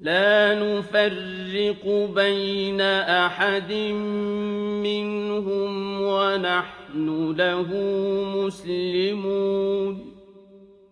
لَا نُفَرِّقُ بَيْنَ أَحَدٍ مِّنْهُمْ وَنَحْنُ لَهُ مُسْلِمُونَ.